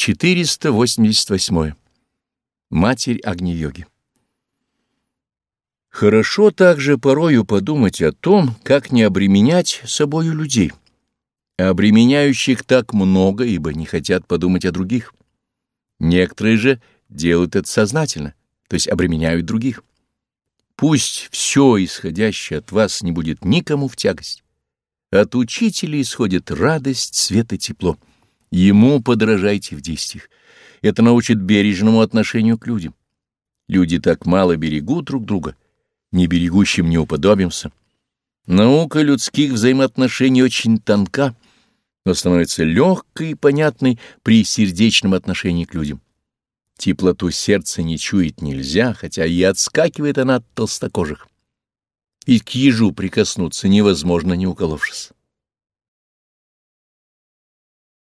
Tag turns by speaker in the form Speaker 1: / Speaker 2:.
Speaker 1: 488. Матерь Агни-йоги Хорошо также порою подумать о том, как не обременять собою людей. Обременяющих так много, ибо не хотят подумать о других. Некоторые же делают это сознательно, то есть обременяют других. Пусть все исходящее от вас не будет никому в тягость. От учителя исходит радость, свет и тепло. Ему подражайте в действиях. Это научит бережному отношению к людям. Люди так мало берегут друг друга, не берегущим не уподобимся. Наука людских взаимоотношений очень тонка, но становится легкой и понятной при сердечном отношении к людям. Теплоту сердца не чуять нельзя, хотя и отскакивает она от толстокожих. И к ежу прикоснуться невозможно, не уколовшись.